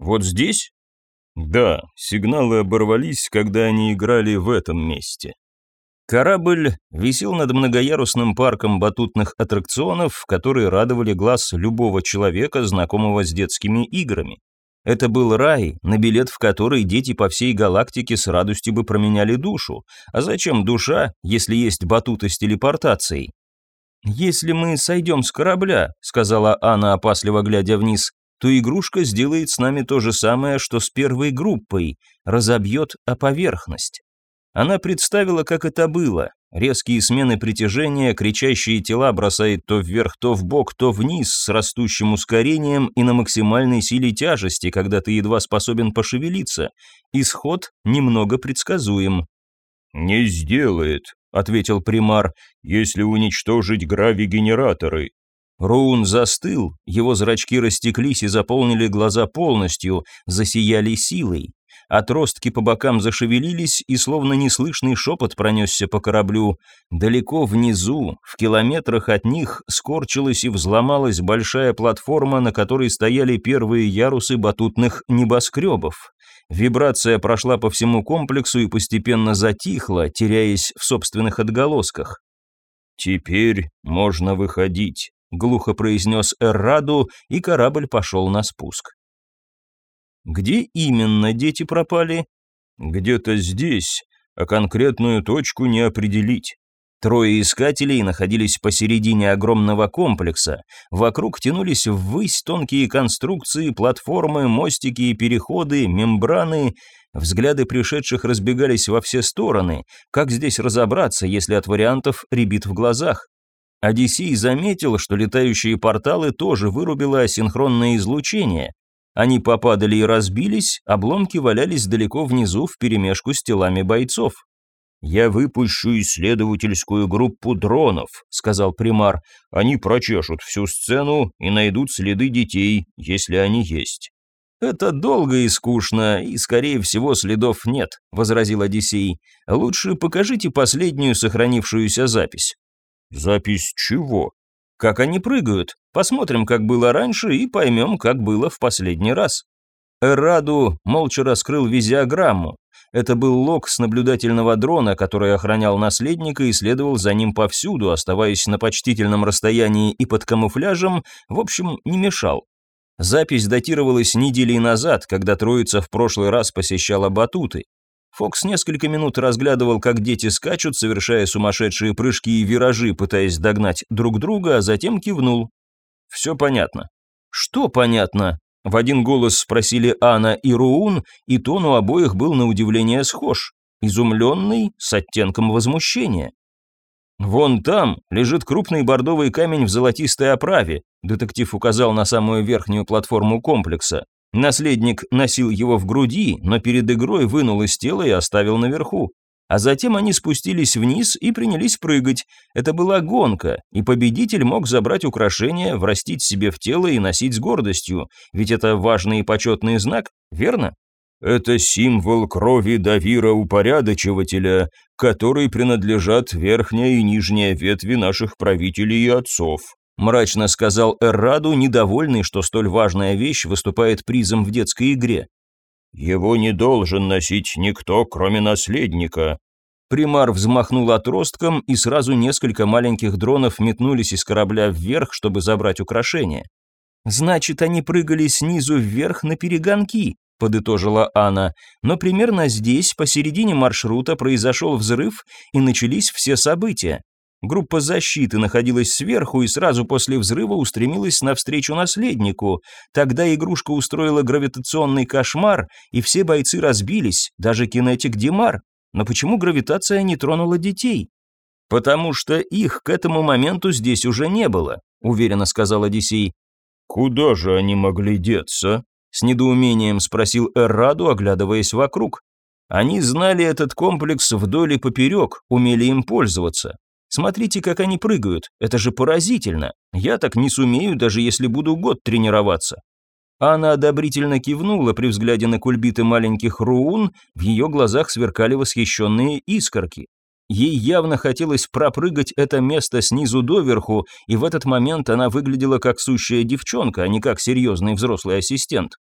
Вот здесь?» «Да, сигналы оборвались, когда они играли в этом месте». Корабль висел над многоярусным парком батутных аттракционов, которые радовали глаз любого человека, знакомого с детскими играми. Это был рай, на билет в который дети по всей галактике с радостью бы променяли душу. А зачем душа, если есть батуты с телепортацией? «Если мы сойдем с корабля», — сказала Анна, опасливо глядя вниз, то игрушка сделает с нами то же самое, что с первой группой, разобьет о поверхность. Она представила, как это было. Резкие смены притяжения, кричащие тела бросает то вверх, то в бок, то вниз с растущим ускорением и на максимальной силе тяжести, когда ты едва способен пошевелиться. Исход немного предсказуем. «Не сделает», — ответил примар, — «если уничтожить грави-генераторы». Роун застыл, его зрачки растеклись и заполнили глаза полностью, засияли силой. Отростки по бокам зашевелились, и словно неслышный шепот пронесся по кораблю. Далеко внизу, в километрах от них, скорчилась и взломалась большая платформа, на которой стояли первые ярусы батутных небоскребов. Вибрация прошла по всему комплексу и постепенно затихла, теряясь в собственных отголосках. «Теперь можно выходить», — глухо произнес Эрраду, и корабль пошел на спуск. Где именно дети пропали? Где-то здесь, а конкретную точку не определить. Трое искателей находились посередине огромного комплекса. Вокруг тянулись ввысь тонкие конструкции, платформы, мостики и переходы, мембраны. Взгляды пришедших разбегались во все стороны. Как здесь разобраться, если от вариантов рябит в глазах? Одиссей заметил, что летающие порталы тоже вырубило асинхронное излучение. Они попадали и разбились, обломки валялись далеко внизу вперемешку с телами бойцов. «Я выпущу исследовательскую группу дронов», — сказал примар. «Они прочешут всю сцену и найдут следы детей, если они есть». «Это долго и скучно, и, скорее всего, следов нет», — возразил Одиссей. «Лучше покажите последнюю сохранившуюся запись». «Запись чего?» Как они прыгают. Посмотрим, как было раньше, и поймем, как было в последний раз. Эраду молча раскрыл визиограмму. Это был лог с наблюдательного дрона, который охранял наследника и следовал за ним повсюду, оставаясь на почтительном расстоянии и под камуфляжем, в общем, не мешал. Запись датировалась недели назад, когда троица в прошлый раз посещала батуты. Фокс несколько минут разглядывал, как дети скачут, совершая сумасшедшие прыжки и виражи, пытаясь догнать друг друга, а затем кивнул. «Все понятно». «Что понятно?» В один голос спросили Анна и Руун, и тон у обоих был на удивление схож. Изумленный, с оттенком возмущения. «Вон там лежит крупный бордовый камень в золотистой оправе», детектив указал на самую верхнюю платформу комплекса. Наследник носил его в груди, но перед игрой вынул из тела и оставил наверху. А затем они спустились вниз и принялись прыгать. Это была гонка, и победитель мог забрать украшение, врастить себе в тело и носить с гордостью, ведь это важный и почетный знак, верно? Это символ крови Давира Упорядочивателя, который принадлежат верхняя и нижняя ветви наших правителей и отцов мрачно сказал Эрраду, недовольный, что столь важная вещь выступает призом в детской игре. «Его не должен носить никто, кроме наследника». Примар взмахнул отростком, и сразу несколько маленьких дронов метнулись из корабля вверх, чтобы забрать украшение. «Значит, они прыгали снизу вверх на перегонки», — подытожила Анна. «Но примерно здесь, посередине маршрута, произошел взрыв, и начались все события. Группа защиты находилась сверху и сразу после взрыва устремилась навстречу наследнику. Тогда игрушка устроила гравитационный кошмар, и все бойцы разбились, даже кинетик Димар. Но почему гравитация не тронула детей? «Потому что их к этому моменту здесь уже не было», — уверенно сказал Одиссей. «Куда же они могли деться?» — с недоумением спросил Эрраду, оглядываясь вокруг. Они знали этот комплекс вдоль и поперек, умели им пользоваться. Смотрите, как они прыгают, это же поразительно. Я так не сумею, даже если буду год тренироваться». Она одобрительно кивнула при взгляде на кульбиты маленьких руун, в ее глазах сверкали восхищенные искорки. Ей явно хотелось пропрыгать это место снизу доверху, и в этот момент она выглядела как сущая девчонка, а не как серьезный взрослый ассистент.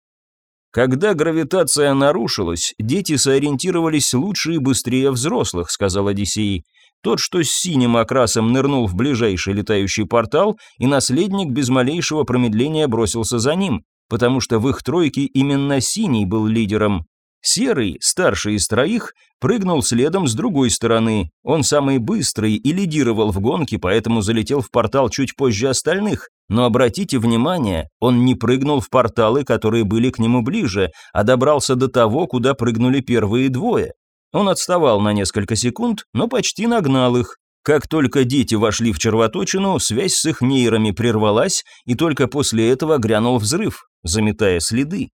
Когда гравитация нарушилась, дети сориентировались лучше и быстрее взрослых, сказал Одиссей. Тот, что с синим окрасом нырнул в ближайший летающий портал, и наследник без малейшего промедления бросился за ним, потому что в их тройке именно синий был лидером. Серый, старший из троих, прыгнул следом с другой стороны. Он самый быстрый и лидировал в гонке, поэтому залетел в портал чуть позже остальных. Но обратите внимание, он не прыгнул в порталы, которые были к нему ближе, а добрался до того, куда прыгнули первые двое. Он отставал на несколько секунд, но почти нагнал их. Как только дети вошли в червоточину, связь с их нейрами прервалась, и только после этого грянул взрыв, заметая следы.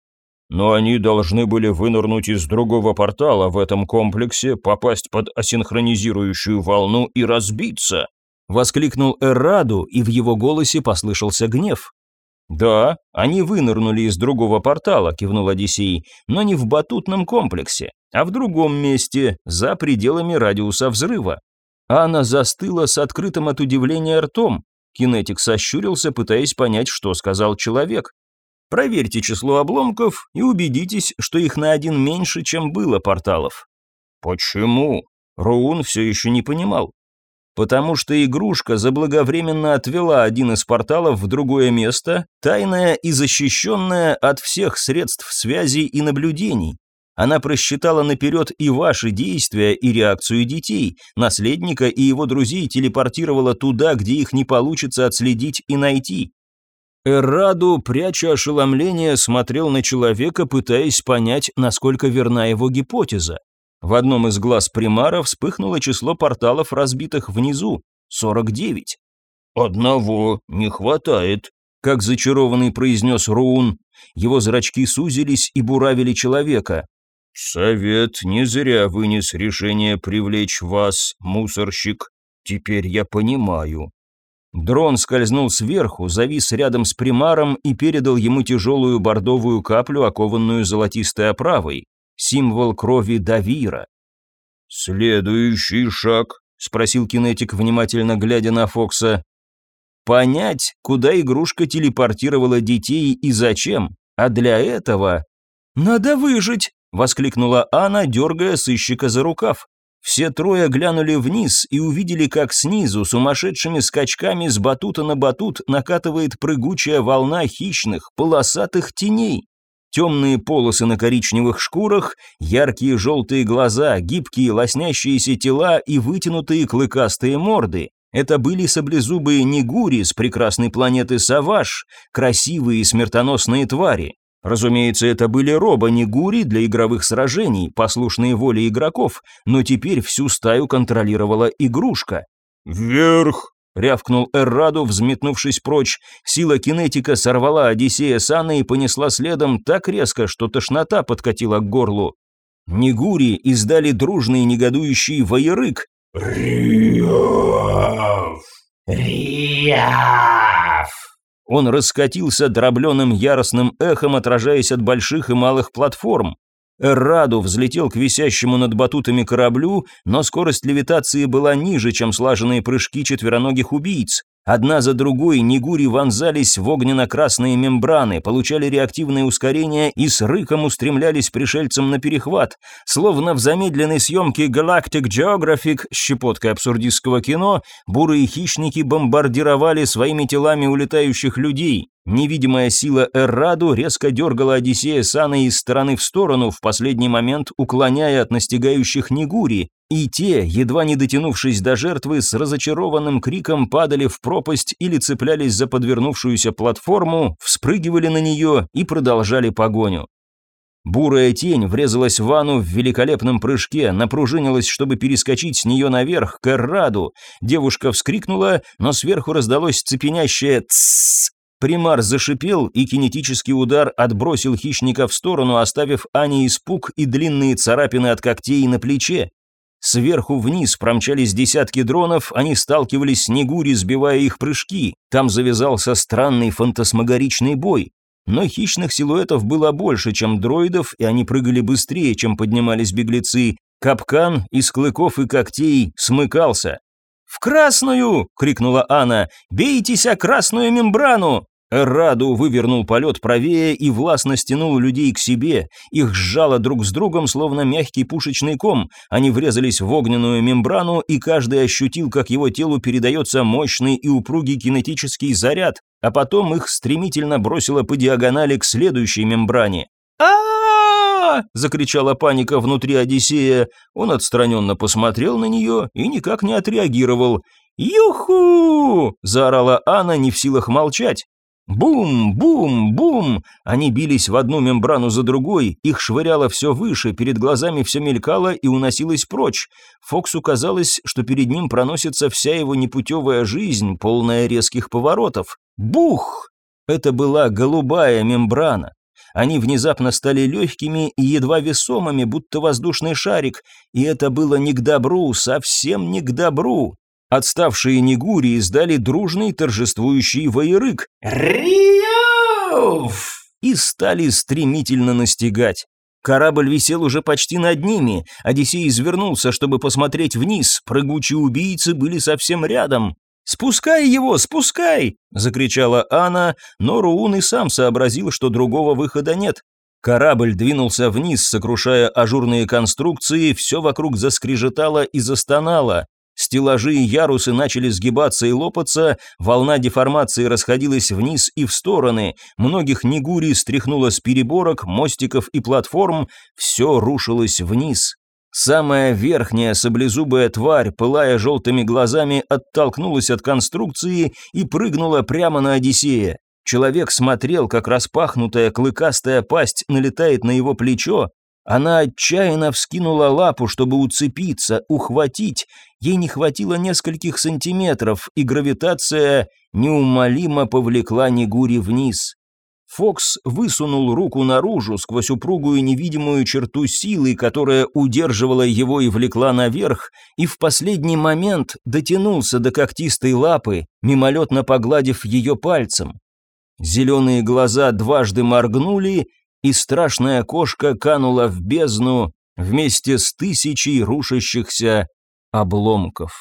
Но они должны были вынырнуть из другого портала в этом комплексе, попасть под асинхронизирующую волну и разбиться. Воскликнул Эрраду, и в его голосе послышался гнев. «Да, они вынырнули из другого портала», – кивнул Одиссей, «но не в батутном комплексе, а в другом месте, за пределами радиуса взрыва». Анна застыла с открытым от удивления ртом. Кинетик сощурился, пытаясь понять, что сказал человек. Проверьте число обломков и убедитесь, что их на один меньше, чем было порталов. Почему? Руун все еще не понимал. Потому что игрушка заблаговременно отвела один из порталов в другое место, тайное и защищенное от всех средств связи и наблюдений. Она просчитала наперед и ваши действия, и реакцию детей, наследника и его друзей телепортировала туда, где их не получится отследить и найти. Эраду, пряча ошеломление, смотрел на человека, пытаясь понять, насколько верна его гипотеза. В одном из глаз примара вспыхнуло число порталов, разбитых внизу – 49. «Одного не хватает», – как зачарованный произнес Руун. Его зрачки сузились и буравили человека. «Совет не зря вынес решение привлечь вас, мусорщик. Теперь я понимаю, Дрон скользнул сверху, завис рядом с примаром и передал ему тяжелую бордовую каплю, окованную золотистой оправой. Символ крови Давира. «Следующий шаг», — спросил кинетик, внимательно глядя на Фокса. «Понять, куда игрушка телепортировала детей и зачем, а для этого...» «Надо выжить!» — воскликнула Анна, дергая сыщика за рукав. Все трое глянули вниз и увидели, как снизу сумасшедшими скачками с батута на батут накатывает прыгучая волна хищных, полосатых теней. Темные полосы на коричневых шкурах, яркие желтые глаза, гибкие лоснящиеся тела и вытянутые клыкастые морды. Это были саблезубые нигури с прекрасной планеты Саваш, красивые смертоносные твари. Разумеется, это были робо-нигури для игровых сражений, послушные воле игроков, но теперь всю стаю контролировала игрушка. «Вверх!» — рявкнул Эрраду, взметнувшись прочь. Сила кинетика сорвала Одиссея с Анной и понесла следом так резко, что тошнота подкатила к горлу. Нигури издали дружный негодующий воерык. «Риав! Риав!» Он раскатился дробленым яростным эхом, отражаясь от больших и малых платформ. Эрраду взлетел к висящему над батутами кораблю, но скорость левитации была ниже, чем слаженные прыжки четвероногих убийц. Одна за другой Нигури вонзались в огненно-красные мембраны, получали реактивное ускорение и с рыком устремлялись пришельцам на перехват. Словно в замедленной съемке Galactic Geographic щепоткой абсурдистского кино, бурые хищники бомбардировали своими телами улетающих людей. Невидимая сила Эрраду резко дергала Одиссея с Аной из стороны в сторону, в последний момент уклоняя от настигающих Нигури, и те, едва не дотянувшись до жертвы, с разочарованным криком падали в пропасть или цеплялись за подвернувшуюся платформу, вспрыгивали на нее и продолжали погоню. Бурая тень врезалась в ванну в великолепном прыжке, напружинилась, чтобы перескочить с нее наверх, к Эрраду. Девушка вскрикнула, но сверху раздалось цепенящее «тссс», Примар зашипел, и кинетический удар отбросил хищника в сторону, оставив Ане испуг и длинные царапины от когтей на плече. Сверху вниз промчались десятки дронов, они сталкивались с Негури, сбивая их прыжки. Там завязался странный фантасмагоричный бой. Но хищных силуэтов было больше, чем дроидов, и они прыгали быстрее, чем поднимались беглецы. Капкан из клыков и когтей смыкался. «В красную!» — крикнула Анна. «Бейтесь о красную мембрану!» Эраду вывернул полет правее и властно стянул людей к себе. Их сжало друг с другом, словно мягкий пушечный ком. Они врезались в огненную мембрану, и каждый ощутил, как его телу передается мощный и упругий кинетический заряд, а потом их стремительно бросило по диагонали к следующей мембране. а закричала паника внутри Одиссея. Он отстраненно посмотрел на нее и никак не отреагировал. «Юху!» – заорала Анна, не в силах молчать. Бум, бум, бум! Они бились в одну мембрану за другой, их швыряло все выше, перед глазами все мелькало и уносилось прочь. Фоксу казалось, что перед ним проносится вся его непутевая жизнь, полная резких поворотов. Бух! Это была голубая мембрана. Они внезапно стали легкими и едва весомыми, будто воздушный шарик, и это было не к добру, совсем не к добру. Отставшие Нигури издали дружный торжествующий воерык «Риов!» и стали стремительно настигать. Корабль висел уже почти над ними, Одиссей извернулся, чтобы посмотреть вниз, прыгучие убийцы были совсем рядом. «Спускай его, спускай!» – закричала Анна, но Руун и сам сообразил, что другого выхода нет. Корабль двинулся вниз, сокрушая ажурные конструкции, все вокруг заскрежетало и застонало. Стеллажи и ярусы начали сгибаться и лопаться, волна деформации расходилась вниз и в стороны, многих негури стряхнуло с переборок, мостиков и платформ, все рушилось вниз. Самая верхняя саблезубая тварь, пылая желтыми глазами, оттолкнулась от конструкции и прыгнула прямо на Одиссея. Человек смотрел, как распахнутая клыкастая пасть налетает на его плечо, она отчаянно вскинула лапу, чтобы уцепиться, ухватить. Ей не хватило нескольких сантиметров, и гравитация неумолимо повлекла Негури вниз. Фокс высунул руку наружу сквозь упругую невидимую черту силы, которая удерживала его и влекла наверх, и в последний момент дотянулся до когтистой лапы, мимолетно погладив ее пальцем. Зеленые глаза дважды моргнули, и страшная кошка канула в бездну вместе с тысячей рушащихся обломков.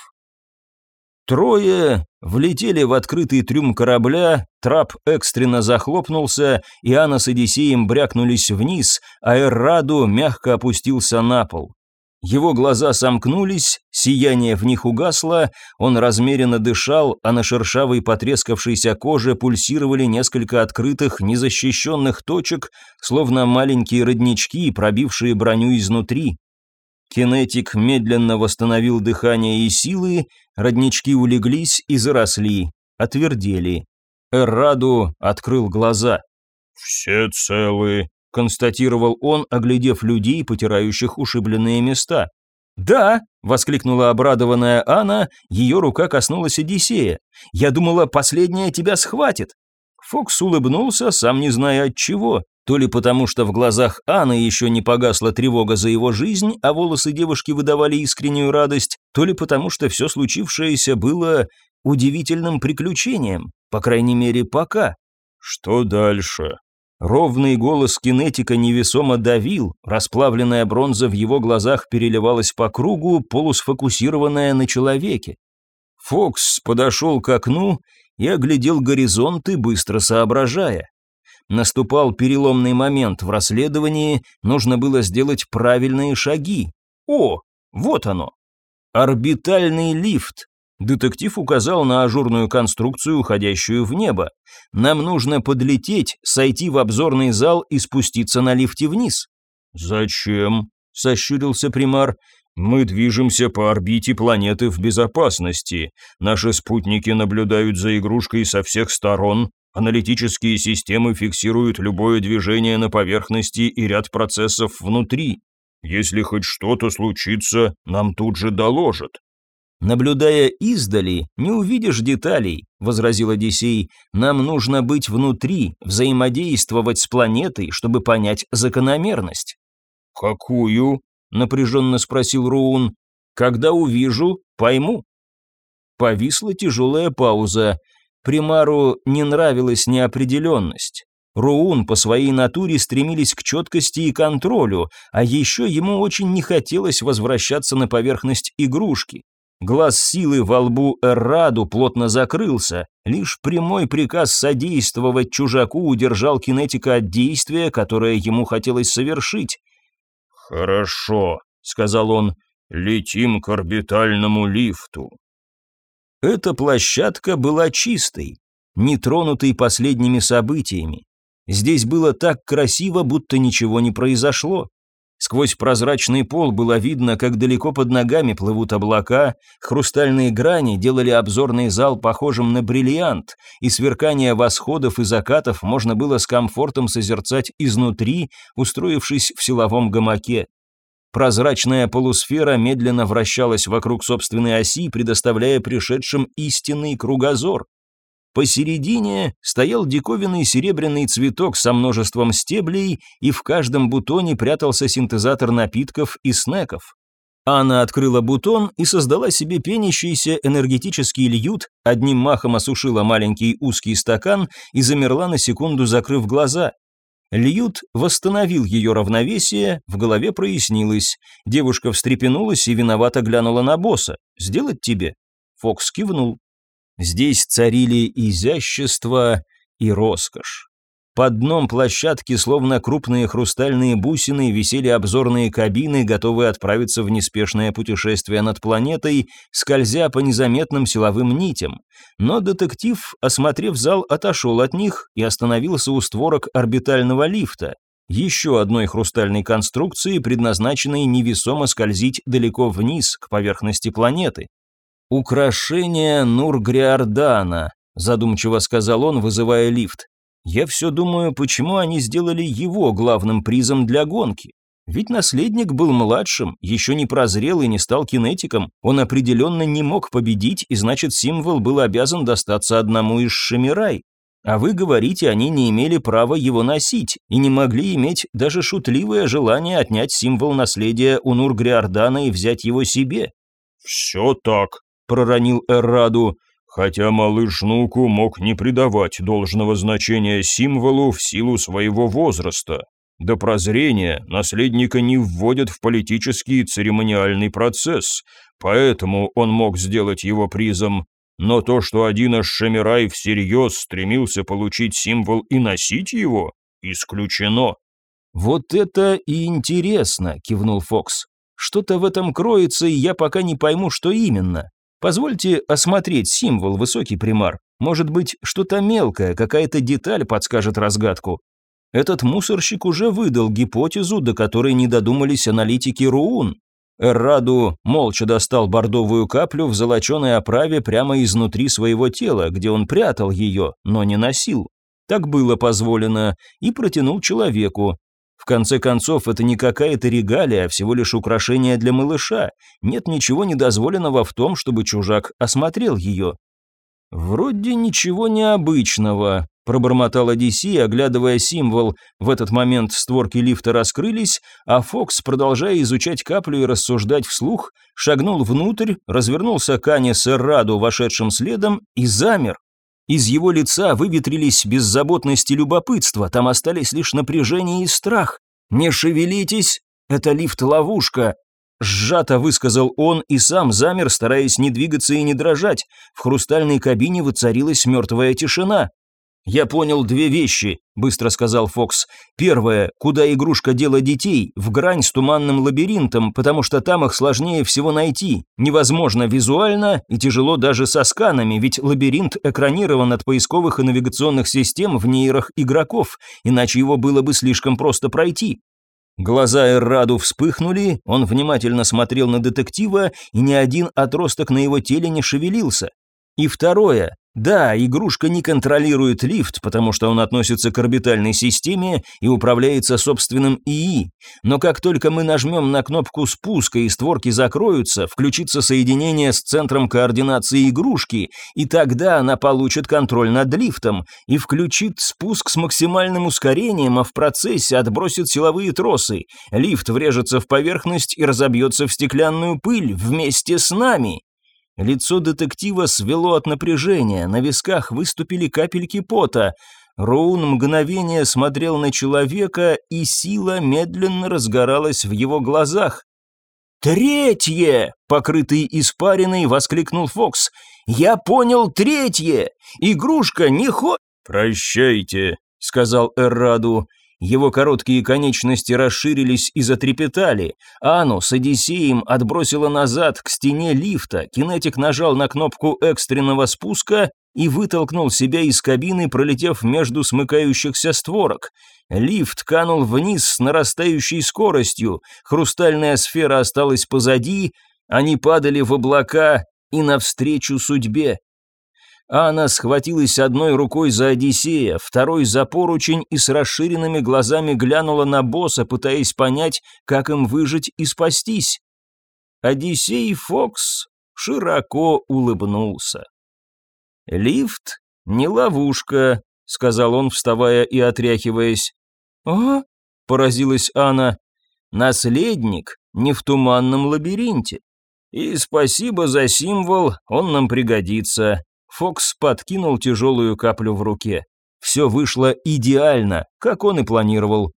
Трое влетели в открытый трюм корабля, трап экстренно захлопнулся, и Анна с Одиссеем брякнулись вниз, а Эрраду мягко опустился на пол. Его глаза сомкнулись, сияние в них угасло, он размеренно дышал, а на шершавой потрескавшейся коже пульсировали несколько открытых, незащищенных точек, словно маленькие роднички, пробившие броню изнутри. Кинетик медленно восстановил дыхание и силы, роднички улеглись и заросли, отвердели. Эрраду открыл глаза. «Все целы», констатировал он, оглядев людей, потирающих ушибленные места. «Да!» – воскликнула обрадованная Анна, ее рука коснулась Одиссея. «Я думала, последняя тебя схватит!» Фокс улыбнулся, сам не зная от чего. То ли потому, что в глазах Анны еще не погасла тревога за его жизнь, а волосы девушки выдавали искреннюю радость, то ли потому, что все случившееся было удивительным приключением, по крайней мере, пока. «Что дальше?» Ровный голос кинетика невесомо давил, расплавленная бронза в его глазах переливалась по кругу, полусфокусированная на человеке. Фокс подошел к окну и оглядел горизонты, быстро соображая. Наступал переломный момент в расследовании, нужно было сделать правильные шаги. О, вот оно. Орбитальный лифт, Детектив указал на ажурную конструкцию, уходящую в небо. «Нам нужно подлететь, сойти в обзорный зал и спуститься на лифте вниз». «Зачем?» – сощурился примар. «Мы движемся по орбите планеты в безопасности. Наши спутники наблюдают за игрушкой со всех сторон. Аналитические системы фиксируют любое движение на поверхности и ряд процессов внутри. Если хоть что-то случится, нам тут же доложат. «Наблюдая издали, не увидишь деталей», — возразил Одиссей. «Нам нужно быть внутри, взаимодействовать с планетой, чтобы понять закономерность». «Какую?» — напряженно спросил Руун. «Когда увижу, пойму». Повисла тяжелая пауза. Примару не нравилась неопределенность. Руун по своей натуре стремились к четкости и контролю, а еще ему очень не хотелось возвращаться на поверхность игрушки. Глаз силы во лбу Эрраду плотно закрылся, лишь прямой приказ содействовать чужаку удержал кинетика от действия, которое ему хотелось совершить. «Хорошо», — сказал он, — «летим к орбитальному лифту». Эта площадка была чистой, нетронутой последними событиями. Здесь было так красиво, будто ничего не произошло. Сквозь прозрачный пол было видно, как далеко под ногами плывут облака, хрустальные грани делали обзорный зал похожим на бриллиант, и сверкание восходов и закатов можно было с комфортом созерцать изнутри, устроившись в силовом гамаке. Прозрачная полусфера медленно вращалась вокруг собственной оси, предоставляя пришедшим истинный кругозор. Посередине стоял диковинный серебряный цветок со множеством стеблей, и в каждом бутоне прятался синтезатор напитков и снеков. Анна открыла бутон и создала себе пенящийся энергетический льют, одним махом осушила маленький узкий стакан и замерла на секунду, закрыв глаза. Льют восстановил ее равновесие, в голове прояснилось. Девушка встрепенулась и виновато глянула на босса. «Сделать тебе?» Фокс кивнул. Здесь царили изящество и роскошь. Под дном площадки, словно крупные хрустальные бусины, висели обзорные кабины, готовые отправиться в неспешное путешествие над планетой, скользя по незаметным силовым нитям. Но детектив, осмотрев зал, отошел от них и остановился у створок орбитального лифта, еще одной хрустальной конструкции, предназначенной невесомо скользить далеко вниз, к поверхности планеты. «Украшение Нургриордана», – задумчиво сказал он, вызывая лифт. «Я все думаю, почему они сделали его главным призом для гонки. Ведь наследник был младшим, еще не прозрел и не стал кинетиком. Он определенно не мог победить, и значит символ был обязан достаться одному из Шамирай. А вы говорите, они не имели права его носить и не могли иметь даже шутливое желание отнять символ наследия у Нургриордана и взять его себе. «Все так», проронил Эрраду, хотя малыш Нуку мог не придавать должного значения символу в силу своего возраста. До прозрения наследника не вводят в политический церемониальный процесс, поэтому он мог сделать его призом. Но то, что один из Шамирай всерьез стремился получить символ и носить его, исключено. «Вот это и интересно», — кивнул Фокс. «Что-то в этом кроется, и я пока не пойму, что именно. Позвольте осмотреть символ, высокий примар. Может быть, что-то мелкое, какая-то деталь подскажет разгадку. Этот мусорщик уже выдал гипотезу, до которой не додумались аналитики РУУН. Эрраду молча достал бордовую каплю в золоченой оправе прямо изнутри своего тела, где он прятал ее, но не носил. Так было позволено, и протянул человеку. В конце концов, это не какая-то регалия, а всего лишь украшение для малыша. Нет ничего недозволенного в том, чтобы чужак осмотрел ее. «Вроде ничего необычного», – пробормотал Одиссей, оглядывая символ. В этот момент створки лифта раскрылись, а Фокс, продолжая изучать каплю и рассуждать вслух, шагнул внутрь, развернулся к Ане с Эрраду, вошедшим следом, и замер. Из его лица выветрились беззаботность и любопытство, там остались лишь напряжение и страх. «Не шевелитесь! Это лифт-ловушка!» Сжато высказал он и сам замер, стараясь не двигаться и не дрожать. В хрустальной кабине воцарилась мертвая тишина. «Я понял две вещи», – быстро сказал Фокс. «Первое, куда игрушка дела детей, в грань с туманным лабиринтом, потому что там их сложнее всего найти. Невозможно визуально и тяжело даже со сканами, ведь лабиринт экранирован от поисковых и навигационных систем в нейрах игроков, иначе его было бы слишком просто пройти. Глаза Эрраду вспыхнули, он внимательно смотрел на детектива, и ни один отросток на его теле не шевелился. И второе, да, игрушка не контролирует лифт, потому что он относится к орбитальной системе и управляется собственным ИИ. Но как только мы нажмем на кнопку спуска и створки закроются, включится соединение с центром координации игрушки, и тогда она получит контроль над лифтом и включит спуск с максимальным ускорением, а в процессе отбросит силовые тросы. Лифт врежется в поверхность и разобьется в стеклянную пыль вместе с нами. Лицо детектива свело от напряжения, на висках выступили капельки пота. Роун мгновение смотрел на человека, и сила медленно разгоралась в его глазах. «Третье!» — покрытый испариной, воскликнул Фокс. «Я понял третье! Игрушка не хо...» «Прощайте», — сказал Эрраду. Его короткие конечности расширились и затрепетали. Ану с Одиссеем отбросило назад к стене лифта. Кинетик нажал на кнопку экстренного спуска и вытолкнул себя из кабины, пролетев между смыкающихся створок. Лифт канул вниз с нарастающей скоростью, хрустальная сфера осталась позади, они падали в облака и навстречу судьбе. Анна схватилась одной рукой за Одиссея, второй за поручень и с расширенными глазами глянула на босса, пытаясь понять, как им выжить и спастись. Одиссей Фокс широко улыбнулся. «Лифт не ловушка», — сказал он, вставая и отряхиваясь. «А?» — поразилась Анна. «Наследник не в туманном лабиринте. И спасибо за символ, он нам пригодится». Фокс подкинул тяжелую каплю в руке. Все вышло идеально, как он и планировал.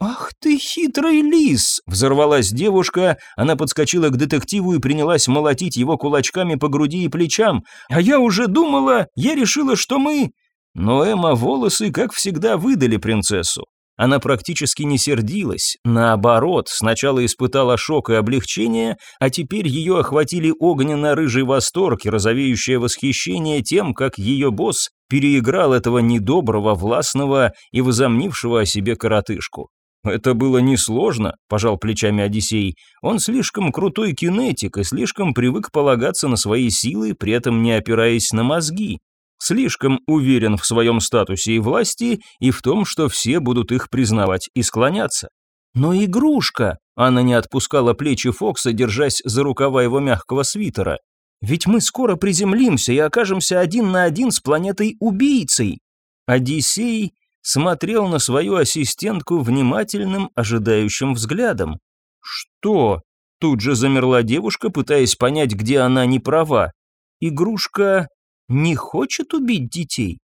«Ах ты хитрый лис!» – взорвалась девушка. Она подскочила к детективу и принялась молотить его кулачками по груди и плечам. «А я уже думала, я решила, что мы...» Но Эмма волосы, как всегда, выдали принцессу. Она практически не сердилась, наоборот, сначала испытала шок и облегчение, а теперь ее охватили огненно-рыжий восторг и розовеющее восхищение тем, как ее босс переиграл этого недоброго, властного и возомнившего о себе коротышку. «Это было несложно», – пожал плечами Одиссей. «Он слишком крутой кинетик и слишком привык полагаться на свои силы, при этом не опираясь на мозги. Слишком уверен в своем статусе и власти и в том, что все будут их признавать и склоняться». «Но игрушка!» – она не отпускала плечи Фокса, держась за рукава его мягкого свитера. «Ведь мы скоро приземлимся и окажемся один на один с планетой-убийцей». Одиссей смотрел на свою ассистентку внимательным, ожидающим взглядом. «Что?» – тут же замерла девушка, пытаясь понять, где она не права. «Игрушка не хочет убить детей?»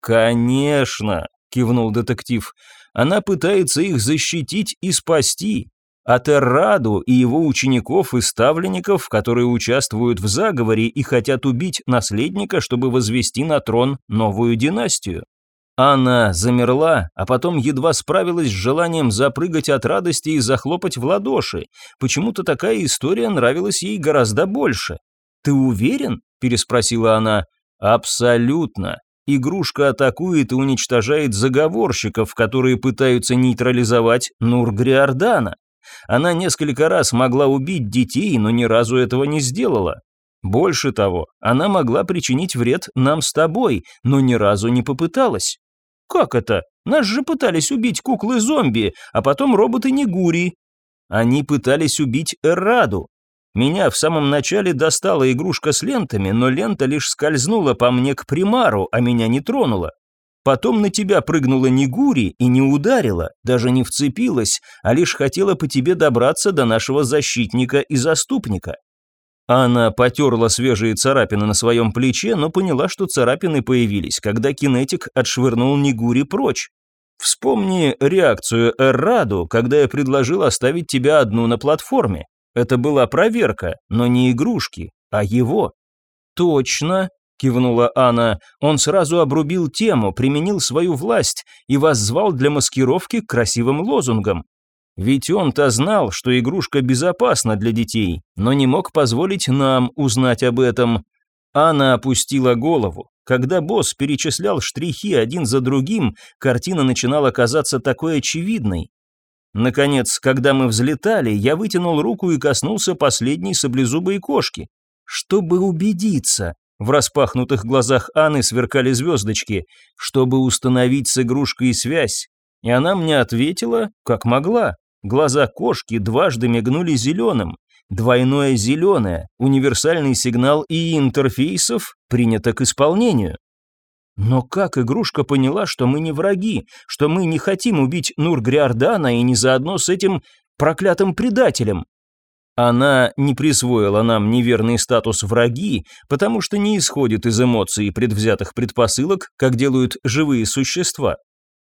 «Конечно!» – кивнул детектив. «Она пытается их защитить и спасти. От Эрраду и его учеников и ставленников, которые участвуют в заговоре и хотят убить наследника, чтобы возвести на трон новую династию. Анна замерла, а потом едва справилась с желанием запрыгать от радости и захлопать в ладоши. Почему-то такая история нравилась ей гораздо больше. «Ты уверен?» – переспросила она. «Абсолютно. Игрушка атакует и уничтожает заговорщиков, которые пытаются нейтрализовать Нургриордана. Она несколько раз могла убить детей, но ни разу этого не сделала. Больше того, она могла причинить вред нам с тобой, но ни разу не попыталась. «Как это? Нас же пытались убить куклы-зомби, а потом роботы-негури». Они пытались убить Эрраду. Меня в самом начале достала игрушка с лентами, но лента лишь скользнула по мне к примару, а меня не тронула. Потом на тебя прыгнула Негури и не ударила, даже не вцепилась, а лишь хотела по тебе добраться до нашего защитника и заступника. Она потерла свежие царапины на своем плече, но поняла, что царапины появились, когда кинетик отшвырнул Нигури прочь. Вспомни реакцию Эрраду, когда я предложил оставить тебя одну на платформе. Это была проверка, но не игрушки, а его. Точно, кивнула Анна. Он сразу обрубил тему, применил свою власть и воззвал для маскировки к красивым лозунгам. Ведь он-то знал, что игрушка безопасна для детей, но не мог позволить нам узнать об этом. Анна опустила голову. Когда босс перечислял штрихи один за другим, картина начинала казаться такой очевидной. Наконец, когда мы взлетали, я вытянул руку и коснулся последней саблезубой кошки. Чтобы убедиться, в распахнутых глазах Анны сверкали звездочки, чтобы установить с игрушкой связь. И она мне ответила, как могла. Глаза кошки дважды мигнули зеленым. Двойное зеленое, универсальный сигнал и интерфейсов принято к исполнению. Но как игрушка поняла, что мы не враги, что мы не хотим убить Нургриордана и не заодно с этим проклятым предателем? Она не присвоила нам неверный статус враги, потому что не исходит из эмоций и предвзятых предпосылок, как делают живые существа.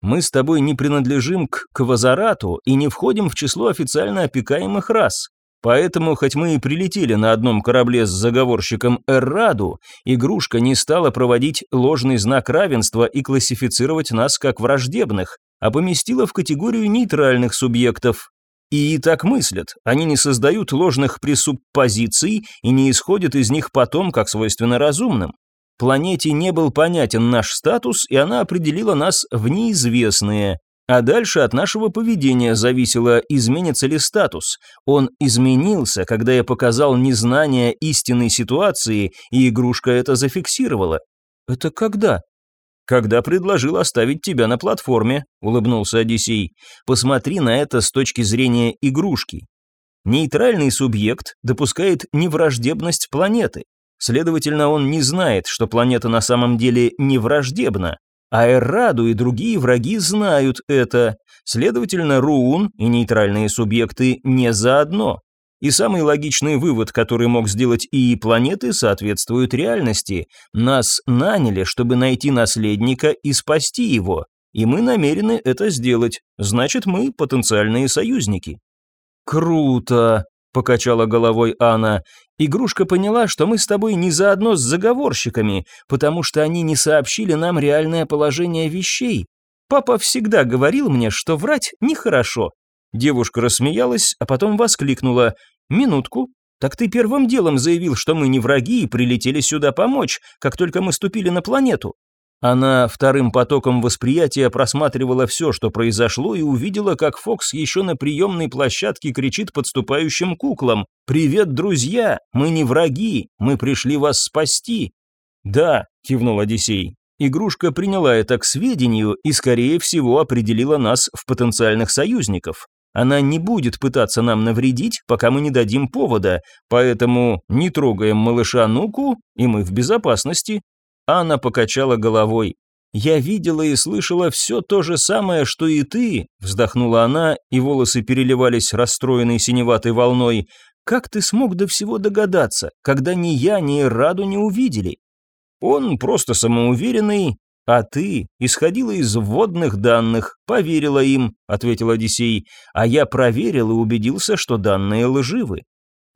Мы с тобой не принадлежим к Квазарату и не входим в число официально опекаемых рас. Поэтому, хоть мы и прилетели на одном корабле с заговорщиком Эрраду, игрушка не стала проводить ложный знак равенства и классифицировать нас как враждебных, а поместила в категорию нейтральных субъектов. И так мыслят, они не создают ложных пресуппозиций и не исходят из них потом, как свойственно разумным. Планете не был понятен наш статус, и она определила нас в неизвестные. А дальше от нашего поведения зависело, изменится ли статус. Он изменился, когда я показал незнание истинной ситуации, и игрушка это зафиксировала. Это когда? Когда предложил оставить тебя на платформе, улыбнулся Одиссей. Посмотри на это с точки зрения игрушки. Нейтральный субъект допускает невраждебность планеты. Следовательно, он не знает, что планета на самом деле не враждебна, а Эрраду и другие враги знают это. Следовательно, Руун и нейтральные субъекты не заодно. И самый логичный вывод, который мог сделать и планеты, соответствует реальности. Нас наняли, чтобы найти наследника и спасти его. И мы намерены это сделать. Значит, мы потенциальные союзники. Круто, покачала головой Анна. Игрушка поняла, что мы с тобой не заодно с заговорщиками, потому что они не сообщили нам реальное положение вещей. Папа всегда говорил мне, что врать нехорошо. Девушка рассмеялась, а потом воскликнула. «Минутку. Так ты первым делом заявил, что мы не враги и прилетели сюда помочь, как только мы ступили на планету. Она вторым потоком восприятия просматривала все, что произошло, и увидела, как Фокс еще на приемной площадке кричит подступающим куклам «Привет, друзья! Мы не враги! Мы пришли вас спасти!» «Да», — кивнул Одиссей. Игрушка приняла это к сведению и, скорее всего, определила нас в потенциальных союзников. Она не будет пытаться нам навредить, пока мы не дадим повода, поэтому не трогаем малыша Нуку, и мы в безопасности. Анна покачала головой. «Я видела и слышала все то же самое, что и ты», вздохнула она, и волосы переливались расстроенной синеватой волной. «Как ты смог до всего догадаться, когда ни я, ни Раду не увидели?» «Он просто самоуверенный, а ты исходила из вводных данных, поверила им», ответил Одиссей, «а я проверил и убедился, что данные лживы.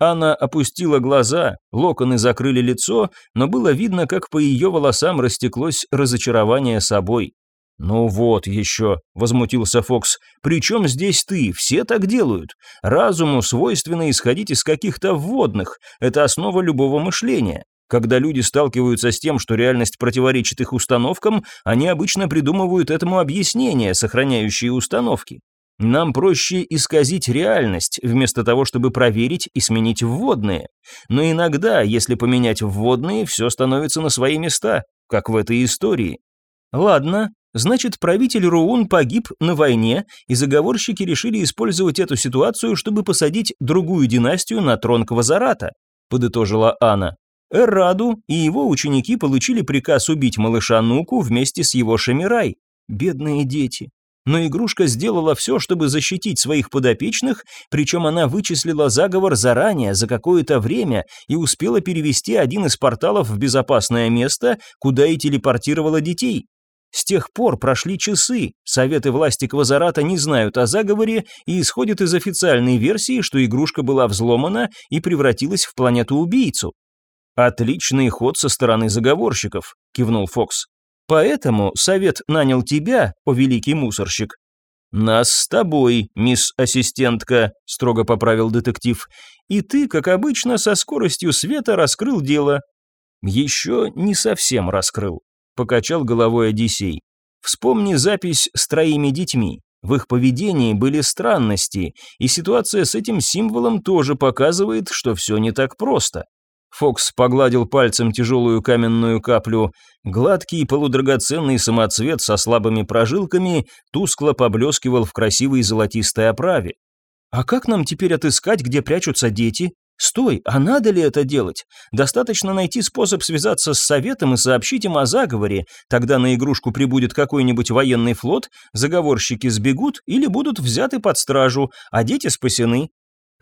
Анна опустила глаза, локоны закрыли лицо, но было видно, как по ее волосам растеклось разочарование собой. «Ну вот еще», — возмутился Фокс, — «при чем здесь ты? Все так делают. Разуму свойственно исходить из каких-то вводных. Это основа любого мышления. Когда люди сталкиваются с тем, что реальность противоречит их установкам, они обычно придумывают этому объяснения, сохраняющие установки. Нам проще исказить реальность, вместо того, чтобы проверить и сменить вводные. Но иногда, если поменять вводные, все становится на свои места, как в этой истории. Ладно, значит, правитель Руун погиб на войне, и заговорщики решили использовать эту ситуацию, чтобы посадить другую династию на трон Квазарата, подытожила Анна. Эрраду и его ученики получили приказ убить малыша Нуку вместе с его Шамирай. Бедные дети но игрушка сделала все, чтобы защитить своих подопечных, причем она вычислила заговор заранее, за какое-то время, и успела перевести один из порталов в безопасное место, куда и телепортировала детей. С тех пор прошли часы, советы власти Квазарата не знают о заговоре и исходят из официальной версии, что игрушка была взломана и превратилась в планету-убийцу. «Отличный ход со стороны заговорщиков», – кивнул Фокс. Поэтому совет нанял тебя, о великий мусорщик. Нас с тобой, мисс ассистентка, строго поправил детектив. И ты, как обычно, со скоростью света раскрыл дело. Еще не совсем раскрыл, покачал головой Одиссей. Вспомни запись с троими детьми. В их поведении были странности, и ситуация с этим символом тоже показывает, что все не так просто. Фокс погладил пальцем тяжелую каменную каплю. Гладкий полудрагоценный самоцвет со слабыми прожилками тускло поблескивал в красивой золотистой оправе. «А как нам теперь отыскать, где прячутся дети? Стой, а надо ли это делать? Достаточно найти способ связаться с советом и сообщить им о заговоре, тогда на игрушку прибудет какой-нибудь военный флот, заговорщики сбегут или будут взяты под стражу, а дети спасены.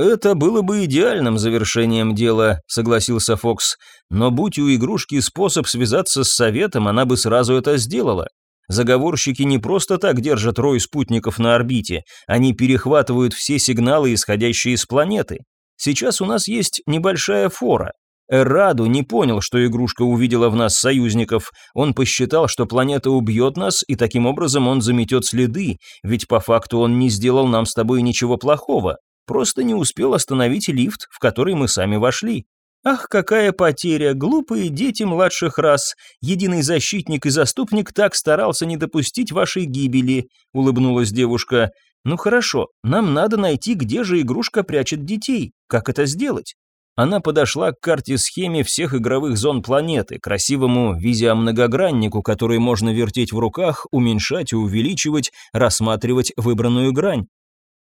«Это было бы идеальным завершением дела», — согласился Фокс. «Но будь у игрушки способ связаться с Советом, она бы сразу это сделала. Заговорщики не просто так держат рой спутников на орбите, они перехватывают все сигналы, исходящие из планеты. Сейчас у нас есть небольшая фора. Эраду не понял, что игрушка увидела в нас союзников. Он посчитал, что планета убьет нас, и таким образом он заметет следы, ведь по факту он не сделал нам с тобой ничего плохого. Просто не успел остановить лифт, в который мы сами вошли. Ах, какая потеря, глупые дети младших рас. Единый защитник и заступник так старался не допустить вашей гибели, улыбнулась девушка. Ну хорошо, нам надо найти, где же игрушка прячет детей. Как это сделать? Она подошла к карте-схеме всех игровых зон планеты, красивому визиомногограннику, который можно вертеть в руках, уменьшать и увеличивать, рассматривать выбранную грань.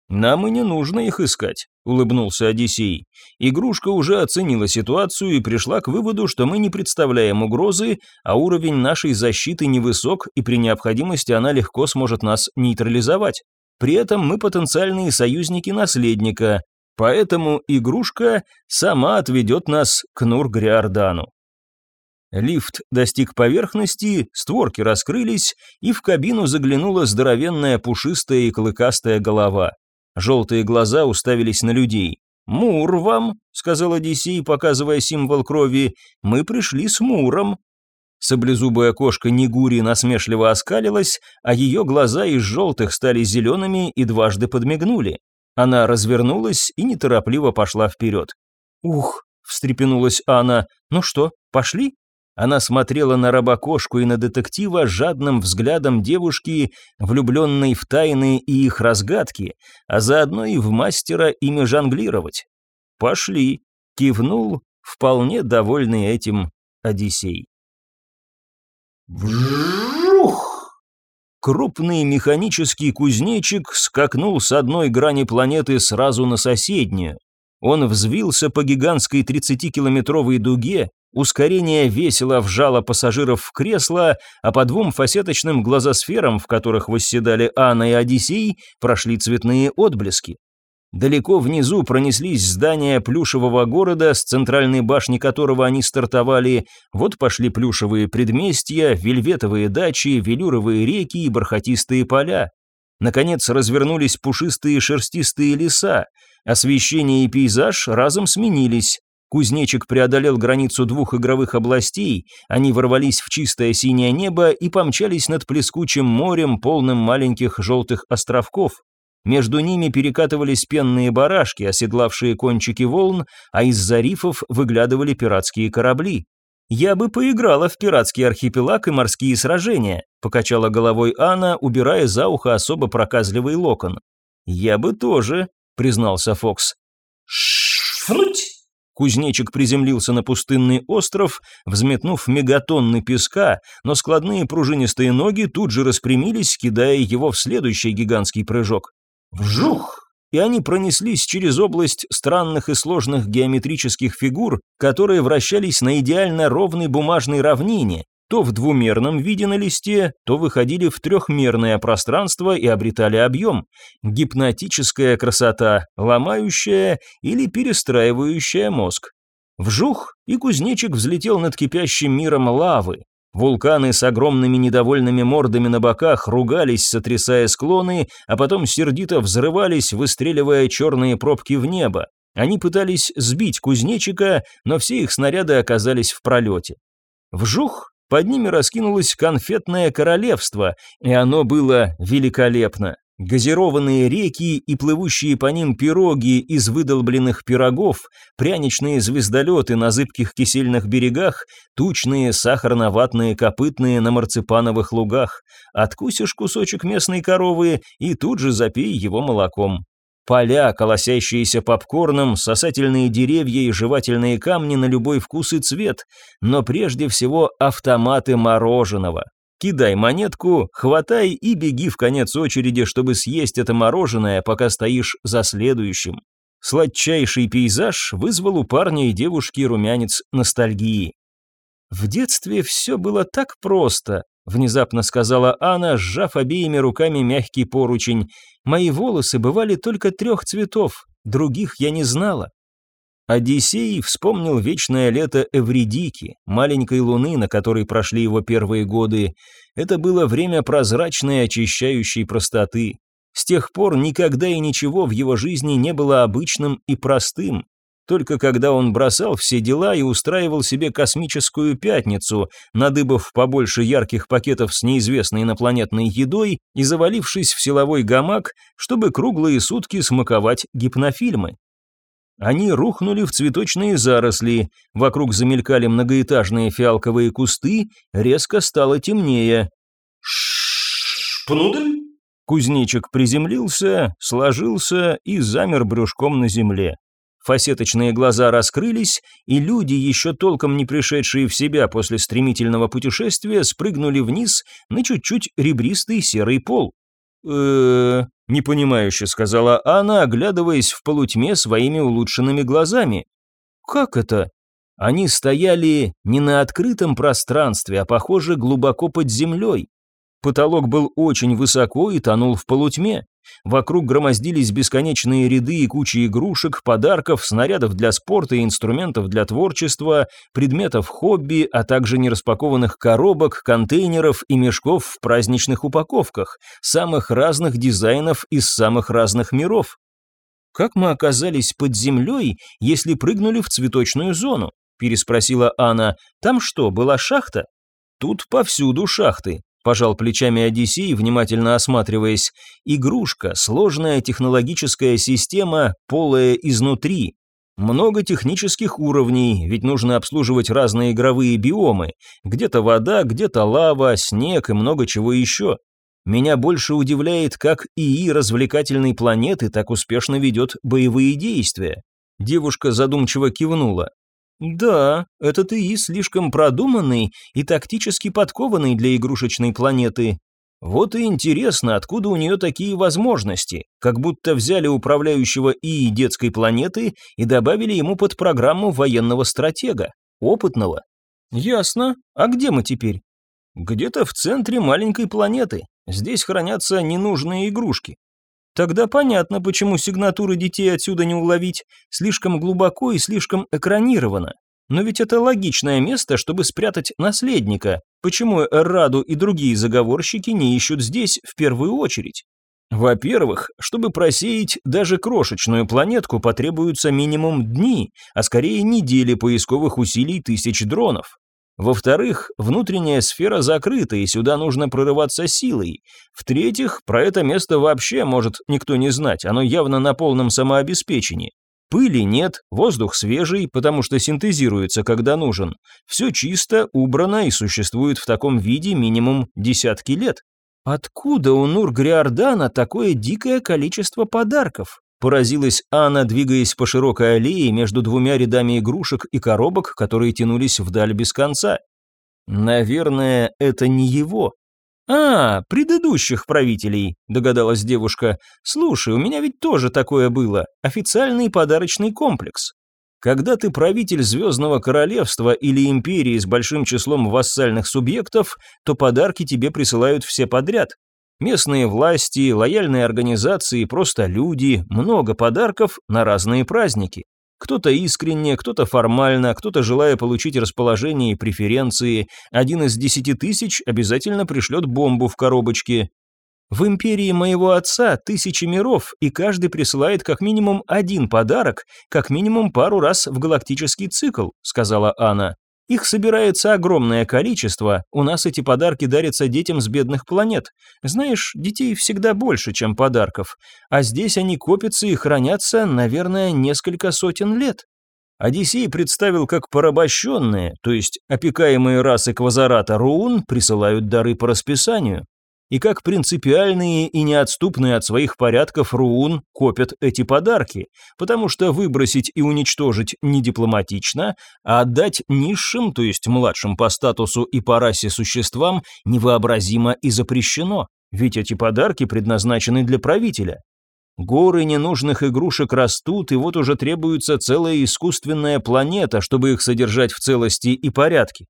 «Нам и не нужно их искать», — улыбнулся Одиссей. «Игрушка уже оценила ситуацию и пришла к выводу, что мы не представляем угрозы, а уровень нашей защиты невысок, и при необходимости она легко сможет нас нейтрализовать. При этом мы потенциальные союзники наследника, Поэтому игрушка сама отведет нас к Нургриордану. Лифт достиг поверхности, створки раскрылись, и в кабину заглянула здоровенная пушистая и клыкастая голова. Желтые глаза уставились на людей. «Мур вам», — сказал Одиссей, показывая символ крови, — «мы пришли с Муром». Саблезубая кошка Нигури насмешливо оскалилась, а ее глаза из желтых стали зелеными и дважды подмигнули. Она развернулась и неторопливо пошла вперед. «Ух!» – встрепенулась Анна. «Ну что, пошли?» Она смотрела на рабокошку и на детектива жадным взглядом девушки, влюбленной в тайны и их разгадки, а заодно и в мастера ими жонглировать. «Пошли», – кивнул, вполне довольный этим Одиссей. Вжух! Крупный механический кузнечик скакнул с одной грани планеты сразу на соседнюю. Он взвился по гигантской 30-километровой дуге, ускорение весело вжало пассажиров в кресло, а по двум фасеточным глазосферам, в которых восседали Анна и Одиссей, прошли цветные отблески. Далеко внизу пронеслись здания плюшевого города, с центральной башни которого они стартовали. Вот пошли плюшевые предместья, вельветовые дачи, велюровые реки и бархатистые поля. Наконец развернулись пушистые шерстистые леса. Освещение и пейзаж разом сменились. Кузнечик преодолел границу двух игровых областей, они ворвались в чистое синее небо и помчались над плескучим морем, полным маленьких желтых островков. Между ними перекатывались пенные барашки, оседлавшие кончики волн, а из-за рифов выглядывали пиратские корабли. «Я бы поиграла в пиратский архипелаг и морские сражения», покачала головой Анна, убирая за ухо особо проказливый локон. «Я бы тоже», признался Фокс. «Шфруть!» Кузнечик приземлился на пустынный остров, взметнув мегатонны песка, но складные пружинистые ноги тут же распрямились, кидая его в следующий гигантский прыжок. Вжух! И они пронеслись через область странных и сложных геометрических фигур, которые вращались на идеально ровной бумажной равнине, то в двумерном виде на листе, то выходили в трехмерное пространство и обретали объем. Гипнотическая красота, ломающая или перестраивающая мозг. Вжух, и кузнечик взлетел над кипящим миром лавы, Вулканы с огромными недовольными мордами на боках ругались, сотрясая склоны, а потом сердито взрывались, выстреливая черные пробки в небо. Они пытались сбить кузнечика, но все их снаряды оказались в пролете. Вжух, под ними раскинулось конфетное королевство, и оно было великолепно. Газированные реки и плывущие по ним пироги из выдолбленных пирогов, пряничные звездолеты на зыбких кисельных берегах, тучные сахарно-ватные копытные на марципановых лугах. Откусишь кусочек местной коровы и тут же запей его молоком. Поля, колосящиеся попкорном, сосательные деревья и жевательные камни на любой вкус и цвет, но прежде всего автоматы мороженого. Кидай монетку, хватай и беги в конец очереди, чтобы съесть это мороженое, пока стоишь за следующим. Сладчайший пейзаж вызвал у парня и девушки румянец ностальгии. «В детстве все было так просто», — внезапно сказала Анна, сжав обеими руками мягкий поручень. «Мои волосы бывали только трех цветов, других я не знала. Одиссей вспомнил вечное лето Эвридики, маленькой луны, на которой прошли его первые годы. Это было время прозрачной очищающей простоты. С тех пор никогда и ничего в его жизни не было обычным и простым. Только когда он бросал все дела и устраивал себе космическую пятницу, надыбав побольше ярких пакетов с неизвестной инопланетной едой и завалившись в силовой гамак, чтобы круглые сутки смаковать гипнофильмы. Они рухнули в цветочные заросли, вокруг замелькали многоэтажные фиалковые кусты, резко стало темнее. «Пнудель?» Кузнечик приземлился, сложился и замер брюшком на земле. Фасеточные глаза раскрылись, и люди, еще толком не пришедшие в себя после стремительного путешествия, спрыгнули вниз на чуть-чуть ребристый серый пол. э непонимающе сказала Анна, оглядываясь в полутьме своими улучшенными глазами. «Как это?» Они стояли не на открытом пространстве, а, похоже, глубоко под землей. Потолок был очень высоко и тонул в полутьме. Вокруг громоздились бесконечные ряды и кучи игрушек, подарков, снарядов для спорта и инструментов для творчества, предметов хобби, а также нераспакованных коробок, контейнеров и мешков в праздничных упаковках, самых разных дизайнов из самых разных миров. «Как мы оказались под землей, если прыгнули в цветочную зону?» – переспросила Анна. «Там что, была шахта?» «Тут повсюду шахты. Пожал плечами Одиссей, внимательно осматриваясь. Игрушка, сложная технологическая система, полая изнутри. Много технических уровней, ведь нужно обслуживать разные игровые биомы. Где-то вода, где-то лава, снег и много чего еще. Меня больше удивляет, как ИИ развлекательной планеты так успешно ведет боевые действия. Девушка задумчиво кивнула. Да, этот ИИ слишком продуманный и тактически подкованный для игрушечной планеты. Вот и интересно, откуда у нее такие возможности, как будто взяли управляющего ИИ детской планеты и добавили ему под программу военного стратега, опытного. Ясно. А где мы теперь? Где-то в центре маленькой планеты. Здесь хранятся ненужные игрушки. Тогда понятно, почему сигнатуры детей отсюда не уловить, слишком глубоко и слишком экранировано. Но ведь это логичное место, чтобы спрятать наследника. Почему Эрраду и другие заговорщики не ищут здесь в первую очередь? Во-первых, чтобы просеять даже крошечную планетку потребуются минимум дни, а скорее недели поисковых усилий тысяч дронов. Во-вторых, внутренняя сфера закрыта, и сюда нужно прорываться силой. В-третьих, про это место вообще может никто не знать, оно явно на полном самообеспечении. Пыли нет, воздух свежий, потому что синтезируется, когда нужен. Все чисто, убрано и существует в таком виде минимум десятки лет. Откуда у Нур-Гриордана такое дикое количество подарков? Поразилась Анна, двигаясь по широкой аллее между двумя рядами игрушек и коробок, которые тянулись вдаль без конца. Наверное, это не его. А, предыдущих правителей, догадалась девушка. Слушай, у меня ведь тоже такое было. Официальный подарочный комплекс. Когда ты правитель Звездного Королевства или Империи с большим числом вассальных субъектов, то подарки тебе присылают все подряд. Местные власти, лояльные организации, просто люди, много подарков на разные праздники. Кто-то искренне, кто-то формально, кто-то желая получить расположение и преференции. Один из десяти тысяч обязательно пришлет бомбу в коробочке. В империи моего отца тысячи миров, и каждый присылает как минимум один подарок, как минимум пару раз в галактический цикл, сказала Анна. Их собирается огромное количество, у нас эти подарки дарятся детям с бедных планет. Знаешь, детей всегда больше, чем подарков. А здесь они копятся и хранятся, наверное, несколько сотен лет. Одиссей представил, как порабощенные, то есть опекаемые расы Квазарата Руун, присылают дары по расписанию и как принципиальные и неотступные от своих порядков Руун копят эти подарки, потому что выбросить и уничтожить не дипломатично, а отдать низшим, то есть младшим по статусу и по расе существам, невообразимо и запрещено, ведь эти подарки предназначены для правителя. Горы ненужных игрушек растут, и вот уже требуется целая искусственная планета, чтобы их содержать в целости и порядке.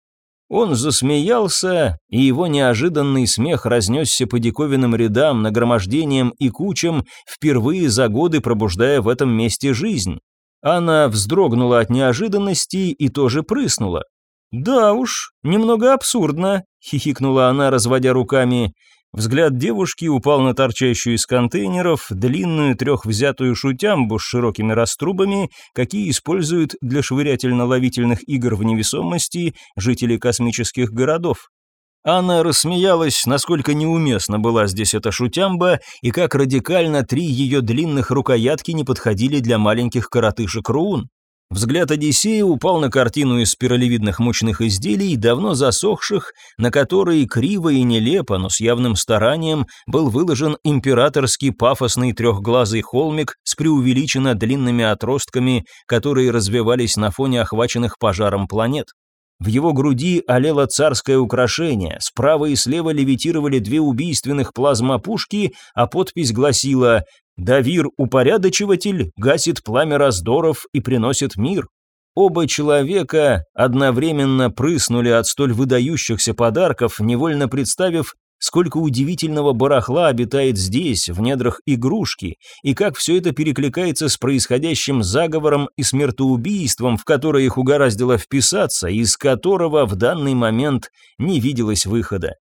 Он засмеялся, и его неожиданный смех разнесся по диковинным рядам, нагромождением и кучам, впервые за годы пробуждая в этом месте жизнь. Она вздрогнула от неожиданности и тоже прыснула. «Да уж, немного абсурдно», — хихикнула она, разводя руками. Взгляд девушки упал на торчащую из контейнеров длинную трехвзятую шутямбу с широкими раструбами, какие используют для швырятельно-ловительных игр в невесомости жители космических городов. Анна рассмеялась, насколько неуместно была здесь эта шутямба, и как радикально три ее длинных рукоятки не подходили для маленьких коротышек Руун. Взгляд Одиссея упал на картину из спиралевидных мучных изделий, давно засохших, на которые криво и нелепо, но с явным старанием был выложен императорский пафосный трехглазый холмик с преувеличенно длинными отростками, которые развивались на фоне охваченных пожаром планет. В его груди олело царское украшение, справа и слева левитировали две убийственных плазмопушки, а подпись гласила Давир-упорядочиватель гасит пламя раздоров и приносит мир. Оба человека одновременно прыснули от столь выдающихся подарков, невольно представив, сколько удивительного барахла обитает здесь, в недрах игрушки, и как все это перекликается с происходящим заговором и смертоубийством, в которое их угораздило вписаться, из которого в данный момент не виделось выхода.